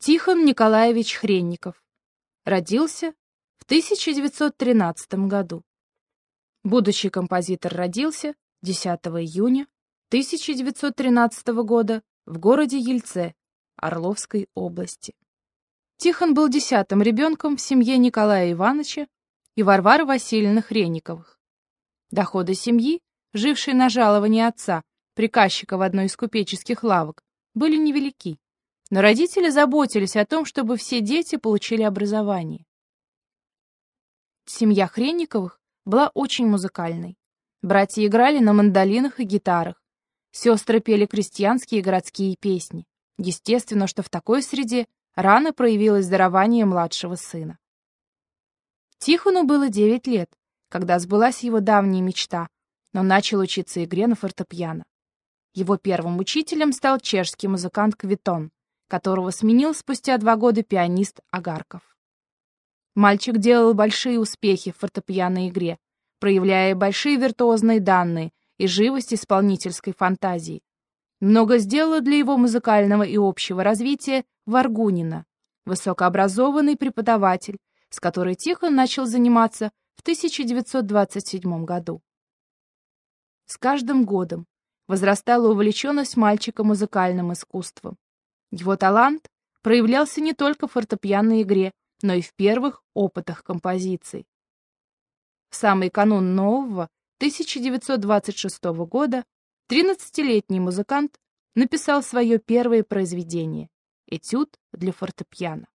Тихон Николаевич Хренников. Родился в 1913 году. Будущий композитор родился 10 июня 1913 года в городе Ельце Орловской области. Тихон был десятым ребенком в семье Николая Ивановича и Варвары Васильевны Хренниковых. Доходы семьи, жившей на жалование отца, приказчика в одной из купеческих лавок, были невелики но родители заботились о том, чтобы все дети получили образование. Семья Хренниковых была очень музыкальной. Братья играли на мандолинах и гитарах. Сестры пели крестьянские и городские песни. Естественно, что в такой среде рано проявилось дарование младшего сына. Тихону было 9 лет, когда сбылась его давняя мечта, но начал учиться игре на фортепиано. Его первым учителем стал чешский музыкант Квитон, которого сменил спустя два года пианист Агарков. Мальчик делал большие успехи в фортепианной игре, проявляя большие виртуозные данные и живость исполнительской фантазии. Много сделала для его музыкального и общего развития Варгунина, высокообразованный преподаватель, с которой Тихон начал заниматься в 1927 году. С каждым годом возрастала увлеченность мальчика музыкальным искусством. Его талант проявлялся не только в фортепианной игре, но и в первых опытах композиций. В самый канун нового 1926 года 13-летний музыкант написал свое первое произведение «Этюд для фортепиано».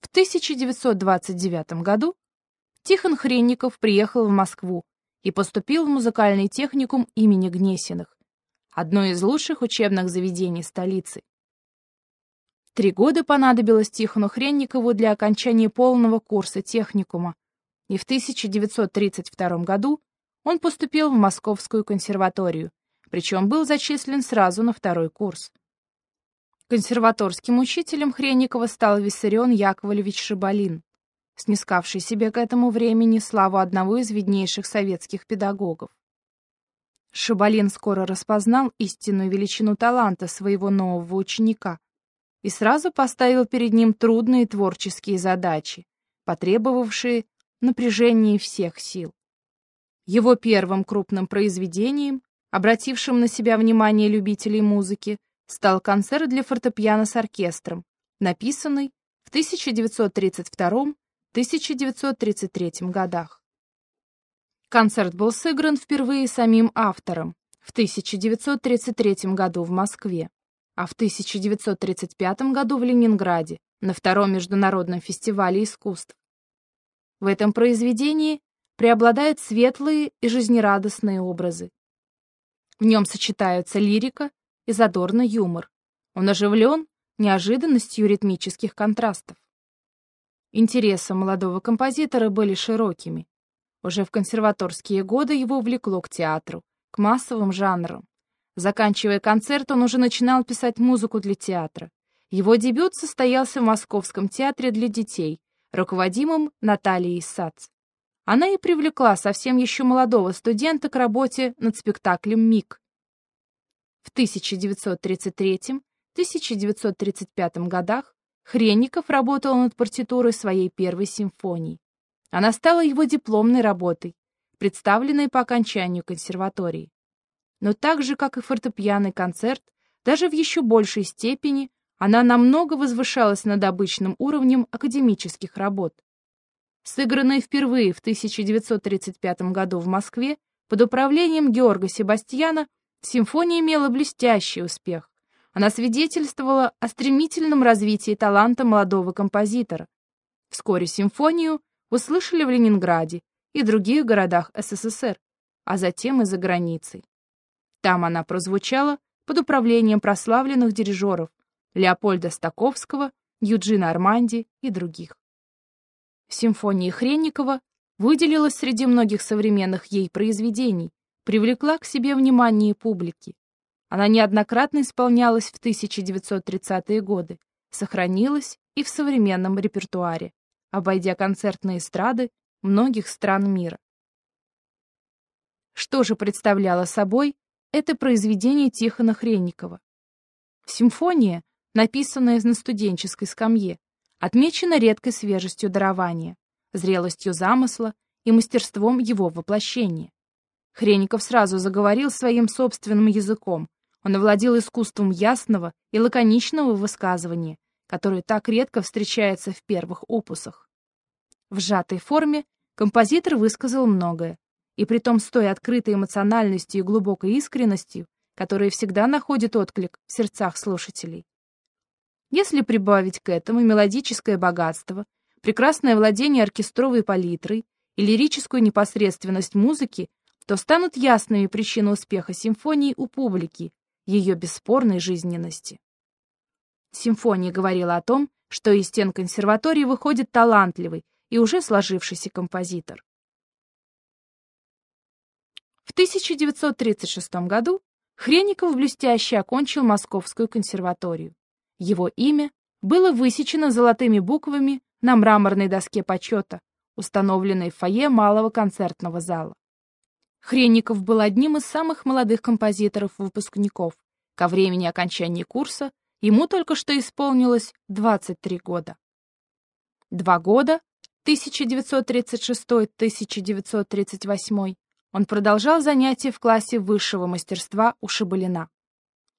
В 1929 году Тихон Хренников приехал в Москву и поступил в музыкальный техникум имени Гнесиных, одно из лучших учебных заведений столицы. Три года понадобилось Тихону Хренникову для окончания полного курса техникума, и в 1932 году он поступил в Московскую консерваторию, причем был зачислен сразу на второй курс. Консерваторским учителем Хренникова стал Виссарион Яковлевич Шибалин, снискавший себе к этому времени славу одного из виднейших советских педагогов. Шабалин скоро распознал истинную величину таланта своего нового ученика и сразу поставил перед ним трудные творческие задачи, потребовавшие напряжения всех сил. Его первым крупным произведением, обратившим на себя внимание любителей музыки, стал концерт для фортепиано с оркестром, написанный в 1932-1933 годах. Концерт был сыгран впервые самим автором в 1933 году в Москве, а в 1935 году в Ленинграде на Втором международном фестивале искусств. В этом произведении преобладают светлые и жизнерадостные образы. В нем сочетаются лирика и задорный юмор. Он оживлен неожиданностью ритмических контрастов. Интересы молодого композитора были широкими. Уже в консерваторские годы его увлекло к театру, к массовым жанрам. Заканчивая концерт, он уже начинал писать музыку для театра. Его дебют состоялся в Московском театре для детей, руководимом Натальей Сац. Она и привлекла совсем еще молодого студента к работе над спектаклем «Миг». В 1933-1935 годах Хренников работал над партитурой своей первой симфонии. Она стала его дипломной работой, представленной по окончанию консерватории. Но так же, как и фортепианный концерт, даже в еще большей степени она намного возвышалась над обычным уровнем академических работ. Сыгранная впервые в 1935 году в Москве под управлением Георга Себастьяна, симфония имела блестящий успех. Она свидетельствовала о стремительном развитии таланта молодого композитора. Вскоре симфонию услышали в Ленинграде и других городах СССР, а затем и за границей. Там она прозвучала под управлением прославленных дирижеров Леопольда Стаковского, Юджина Арманди и других. Симфония Хренникова выделилась среди многих современных ей произведений, привлекла к себе внимание публики. Она неоднократно исполнялась в 1930-е годы, сохранилась и в современном репертуаре обойдя концертные эстрады многих стран мира. Что же представляло собой это произведение Тихона Хренникова? Симфония, написанная на студенческой скамье, отмечена редкой свежестью дарования, зрелостью замысла и мастерством его воплощения. Хреников сразу заговорил своим собственным языком. Он овладел искусством ясного и лаконичного высказывания, которое так редко встречается в первых опусах. В сжатой форме композитор высказал многое, и притом с той открытой эмоциональностью и глубокой искренностью, которые всегда находят отклик в сердцах слушателей. Если прибавить к этому мелодическое богатство, прекрасное владение оркестровой палитрой и лирическую непосредственность музыки, то станут ясными причины успеха симфонии у публики, ее бесспорной жизненности. Симфония говорила о том, что из стен консерватории выходит талантливый и уже сложившийся композитор. В 1936 году Хреников блестяще окончил Московскую консерваторию. Его имя было высечено золотыми буквами на мраморной доске почета, установленной в фойе малого концертного зала. Хренников был одним из самых молодых композиторов-выпускников. Ко времени окончания курса ему только что исполнилось 23 года. Два года, 1936-1938, он продолжал занятия в классе высшего мастерства у Шабалина.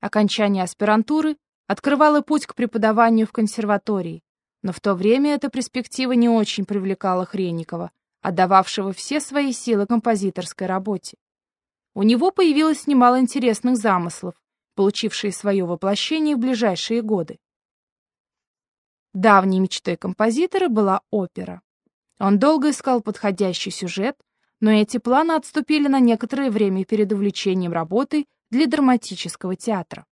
Окончание аспирантуры открывало путь к преподаванию в консерватории, но в то время эта перспектива не очень привлекала Хренникова, отдававшего все свои силы композиторской работе. У него появилось немало интересных замыслов, получившие свое воплощение в ближайшие годы. Давней мечтой композитора была опера. Он долго искал подходящий сюжет, но эти планы отступили на некоторое время перед увлечением работой для драматического театра.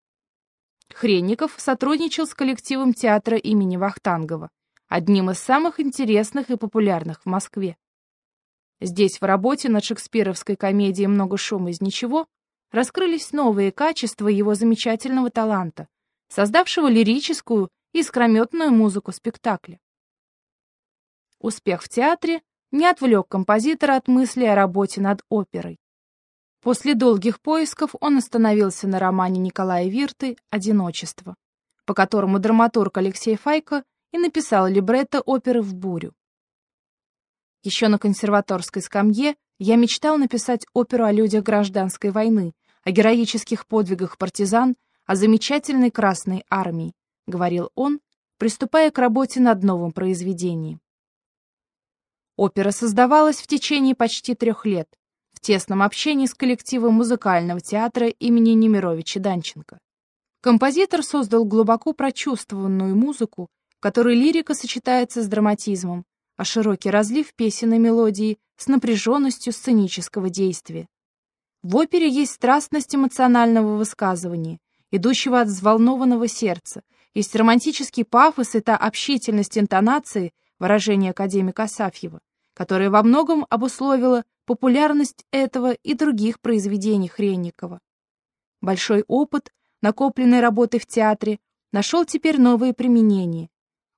Хренников сотрудничал с коллективом театра имени Вахтангова, одним из самых интересных и популярных в Москве. Здесь в работе над шекспировской комедией «Много шума из ничего» раскрылись новые качества его замечательного таланта, создавшего лирическую и искрометную музыку спектакля. Успех в театре не отвлек композитора от мысли о работе над оперой. После долгих поисков он остановился на романе Николая Вирты «Одиночество», по которому драматург Алексей Файко и написал либретто оперы «В бурю». Еще на консерваторской скамье я мечтал написать оперу о людях гражданской войны, о героических подвигах партизан, о замечательной Красной армии, говорил он, приступая к работе над новым произведением. Опера создавалась в течение почти трех лет, в тесном общении с коллективом музыкального театра имени Немировича Данченко. Композитор создал глубоко прочувствованную музыку, в которой лирика сочетается с драматизмом, а широкий разлив песен и мелодии с напряженностью сценического действия. В опере есть страстность эмоционального высказывания, идущего от взволнованного сердца, есть романтический пафос и та общительность интонации, выражение академика Асафьева, которая во многом обусловила популярность этого и других произведений Хренникова. Большой опыт, накопленный работой в театре, нашел теперь новые применения,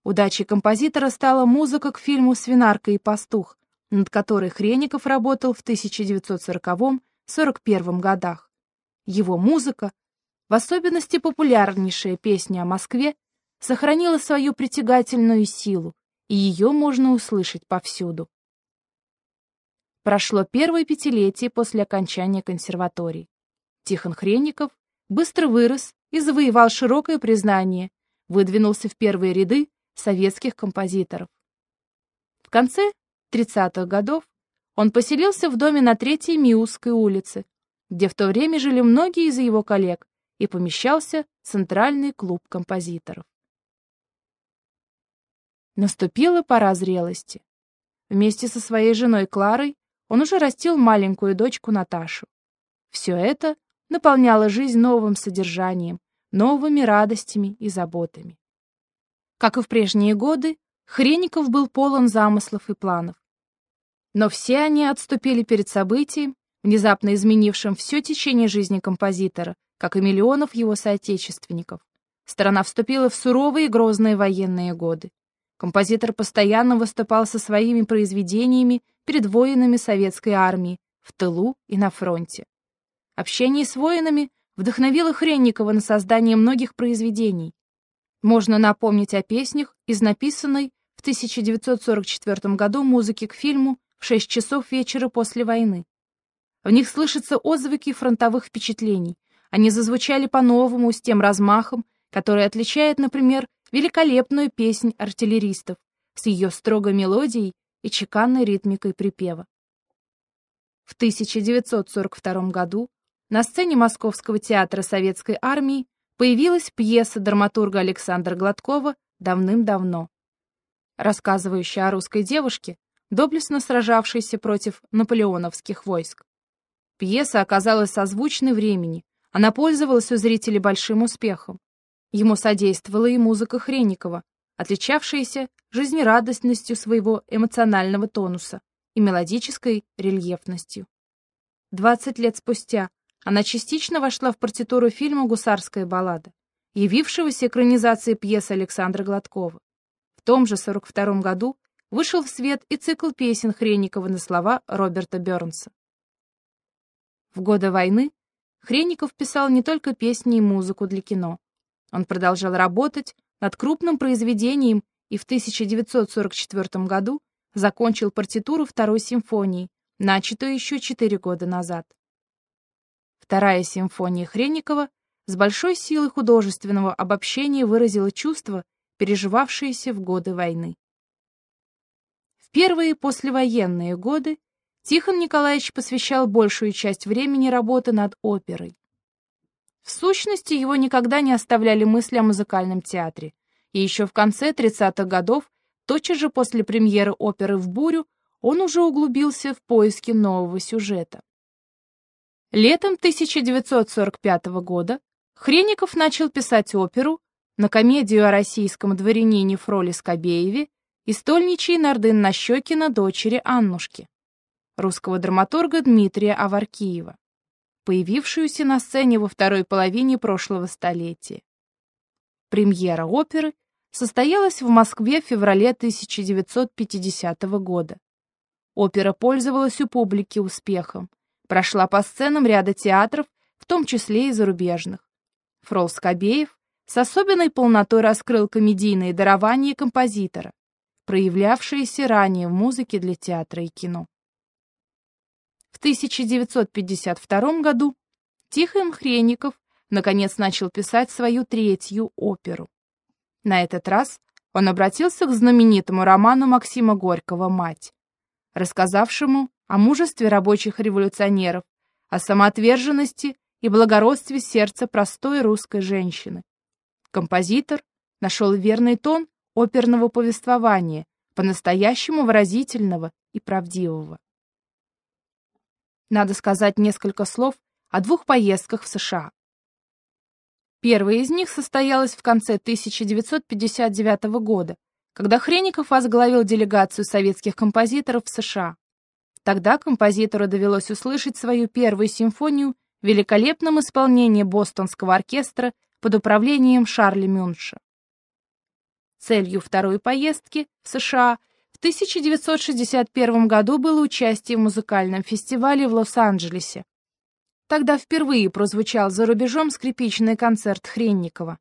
Удачей композитора стала музыка к фильму «Свинарка и пастух», над которой Хреников работал в 1940-41 годах. Его музыка, в особенности популярнейшая песня о Москве, сохранила свою притягательную силу, и ее можно услышать повсюду. Прошло первое пятилетие после окончания консерватории. Тихон Хренников быстро вырос и завоевал широкое признание, выдвинулся в первые ряды советских композиторов. В конце 30-х годов он поселился в доме на Третьей Миусской улице, где в то время жили многие из его коллег, и помещался Центральный клуб композиторов. Наступила пора зрелости. Вместе со своей женой Кларой он уже растил маленькую дочку Наташу. Все это наполняло жизнь новым содержанием, новыми радостями и заботами. Как и в прежние годы, Хреников был полон замыслов и планов. Но все они отступили перед событием, внезапно изменившим все течение жизни композитора, как и миллионов его соотечественников. Страна вступила в суровые и грозные военные годы. Композитор постоянно выступал со своими произведениями перед воинами советской армии, в тылу и на фронте. Общение с воинами вдохновила Хренникова на создание многих произведений. Можно напомнить о песнях из написанной в 1944 году музыки к фильму «В шесть часов вечера после войны». В них слышатся отзвуки фронтовых впечатлений. Они зазвучали по-новому, с тем размахом, который отличает, например, великолепную песнь артиллеристов с ее строгой мелодией и чеканной ритмикой припева. В 1942 году на сцене Московского театра Советской армии появилась пьеса драматурга Александра Гладкова «Давным-давно», рассказывающая о русской девушке, доблестно сражавшейся против наполеоновских войск. Пьеса оказалась созвучной времени, она пользовалась у зрителей большим успехом. Ему содействовала и музыка Хренникова, отличавшаяся жизнерадостностью своего эмоционального тонуса и мелодической рельефностью. 20 лет спустя она частично вошла в партитуру фильма «Гусарская баллада», явившегося экранизацией пьесы Александра Гладкова. В том же 42 году вышел в свет и цикл песен Хренникова на слова Роберта Бернса. В годы войны Хренников писал не только песни и музыку для кино. Он продолжал работать над крупным произведением и в 1944 году закончил партитуру второй симфонии, начатую еще четыре года назад. Вторая симфония Хренникова с большой силой художественного обобщения выразила чувства, переживавшиеся в годы войны. Первые послевоенные годы Тихон Николаевич посвящал большую часть времени работы над оперой. В сущности, его никогда не оставляли мысли о музыкальном театре, и еще в конце 30-х годов, тотчас же после премьеры оперы «В бурю», он уже углубился в поиски нового сюжета. Летом 1945 года Хренников начал писать оперу на комедию о российском дворянине Фроле Скобееве и стольничей Нардын Нащекина дочери Аннушки, русского драматурга Дмитрия Аваркиева, появившуюся на сцене во второй половине прошлого столетия. Премьера оперы состоялась в Москве в феврале 1950 года. Опера пользовалась у публики успехом, Прошла по сценам ряда театров, в том числе и зарубежных. Фрол Скобеев с особенной полнотой раскрыл комедийные дарования композитора, проявлявшиеся ранее в музыке для театра и кино. В 1952 году Тихон Хренников наконец начал писать свою третью оперу. На этот раз он обратился к знаменитому роману Максима Горького «Мать», рассказавшему о мужестве рабочих революционеров, о самоотверженности и благородстве сердца простой русской женщины. Композитор нашел верный тон оперного повествования, по-настоящему выразительного и правдивого. Надо сказать несколько слов о двух поездках в США. Первая из них состоялась в конце 1959 года, когда Хренников возглавил делегацию советских композиторов в США. Тогда композитору довелось услышать свою первую симфонию в великолепном исполнении бостонского оркестра под управлением Шарля Мюнша. Целью второй поездки в США в 1961 году было участие в музыкальном фестивале в Лос-Анджелесе. Тогда впервые прозвучал за рубежом скрипичный концерт Хренникова.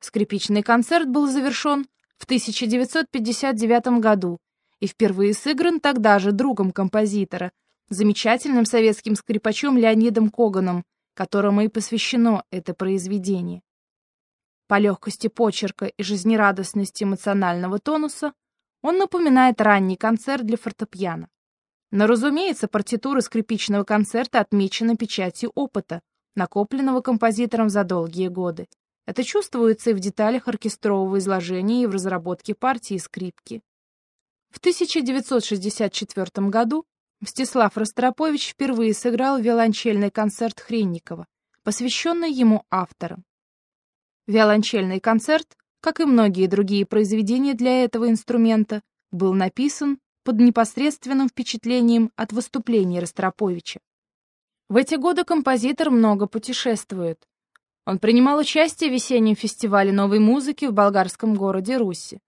Скрипичный концерт был завершен в 1959 году и впервые сыгран тогда же другом композитора, замечательным советским скрипачом Леонидом Коганом, которому и посвящено это произведение. По легкости почерка и жизнерадостности эмоционального тонуса он напоминает ранний концерт для фортепиано. Но, разумеется, партитура скрипичного концерта отмечена печатью опыта, накопленного композитором за долгие годы. Это чувствуется и в деталях оркестрового изложения, и в разработке партии скрипки. В 1964 году Мстислав Ростропович впервые сыграл виолончельный концерт Хренникова, посвященный ему авторам. Виолончельный концерт, как и многие другие произведения для этого инструмента, был написан под непосредственным впечатлением от выступлений Ростроповича. В эти годы композитор много путешествует. Он принимал участие в весеннем фестивале новой музыки в болгарском городе Руси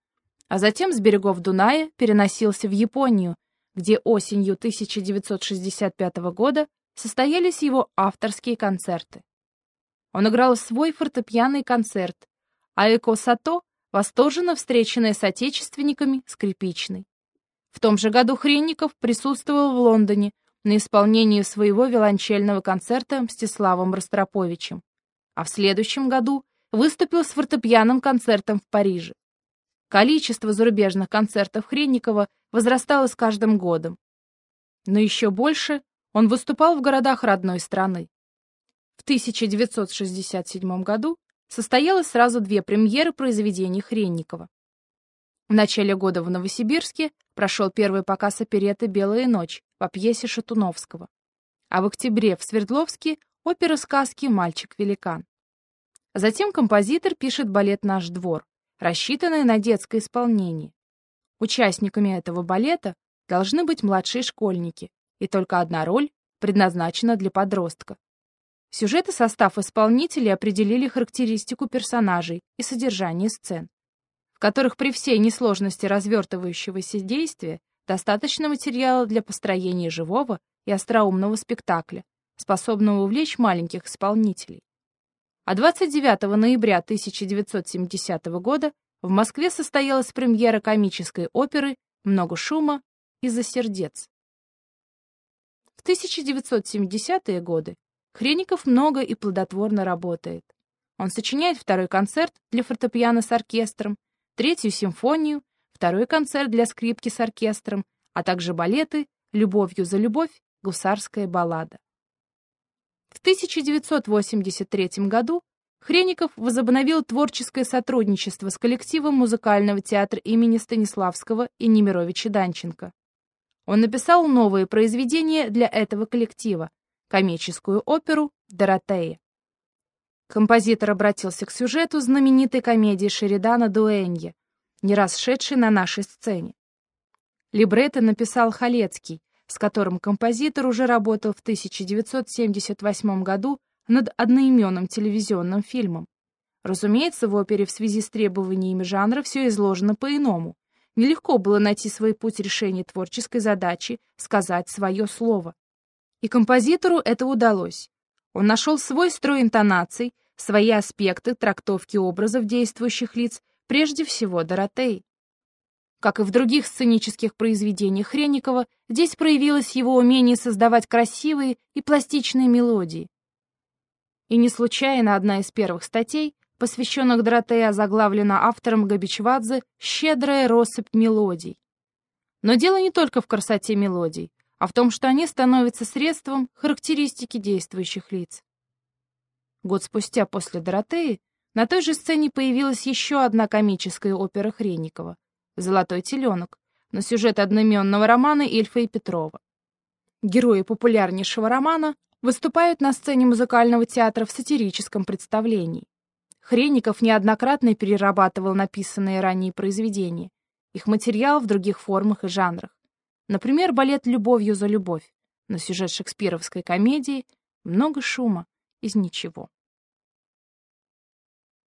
а затем с берегов Дуная переносился в Японию, где осенью 1965 года состоялись его авторские концерты. Он играл свой фортепианный концерт, а Эко Сато, восторженно встреченная с отечественниками, скрипичный. В том же году Хренников присутствовал в Лондоне на исполнении своего виолончельного концерта Мстиславом Ростроповичем, а в следующем году выступил с фортепианным концертом в Париже. Количество зарубежных концертов Хренникова возрастало с каждым годом. Но еще больше он выступал в городах родной страны. В 1967 году состоялось сразу две премьеры произведений Хренникова. В начале года в Новосибирске прошел первый показ опереты «Белая ночь» по пьесе Шатуновского. А в октябре в Свердловске опера сказки «Мальчик-великан». Затем композитор пишет балет «Наш двор», рассчитанный на детское исполнение. Участниками этого балета должны быть младшие школьники, и только одна роль предназначена для подростка. Сюжет и состав исполнителей определили характеристику персонажей и содержание сцен в которых при всей несложности развертывающегося действия достаточно материала для построения живого и остроумного спектакля, способного увлечь маленьких исполнителей. А 29 ноября 1970 года в Москве состоялась премьера комической оперы «Много шума из-за сердец». В 1970-е годы Хреников много и плодотворно работает. Он сочиняет второй концерт для фортепиано с оркестром, третью симфонию, второй концерт для скрипки с оркестром, а также балеты «Любовью за любовь», «Гусарская баллада». В 1983 году Хреников возобновил творческое сотрудничество с коллективом музыкального театра имени Станиславского и Немировича Данченко. Он написал новые произведения для этого коллектива, комическую оперу «Доротея». Композитор обратился к сюжету знаменитой комедии Шеридана «Дуэнье», не раз шедшей на нашей сцене. Либретто написал Халецкий, с которым композитор уже работал в 1978 году над одноименным телевизионным фильмом. Разумеется, в опере в связи с требованиями жанра все изложено по-иному. Нелегко было найти свой путь решения творческой задачи, сказать свое слово. И композитору это удалось. Он нашел свой строй интонаций, свои аспекты трактовки образов действующих лиц, прежде всего Доротей. Как и в других сценических произведениях Хренникова, здесь проявилось его умение создавать красивые и пластичные мелодии. И не случайно одна из первых статей, посвященных Доротее, заглавлена автором Габичвадзе «Щедрая россыпь мелодий». Но дело не только в красоте мелодий, а в том, что они становятся средством характеристики действующих лиц. Год спустя после «Доротеи» на той же сцене появилась еще одна комическая опера Хренникова «Золотой теленок», на сюжет одноименного романа Ильфа и Петрова. Герои популярнейшего романа выступают на сцене музыкального театра в сатирическом представлении. Хренников неоднократно перерабатывал написанные ранее произведения, их материал в других формах и жанрах. Например, балет «Любовью за любовь» на сюжет шекспировской комедии «Много шума из ничего».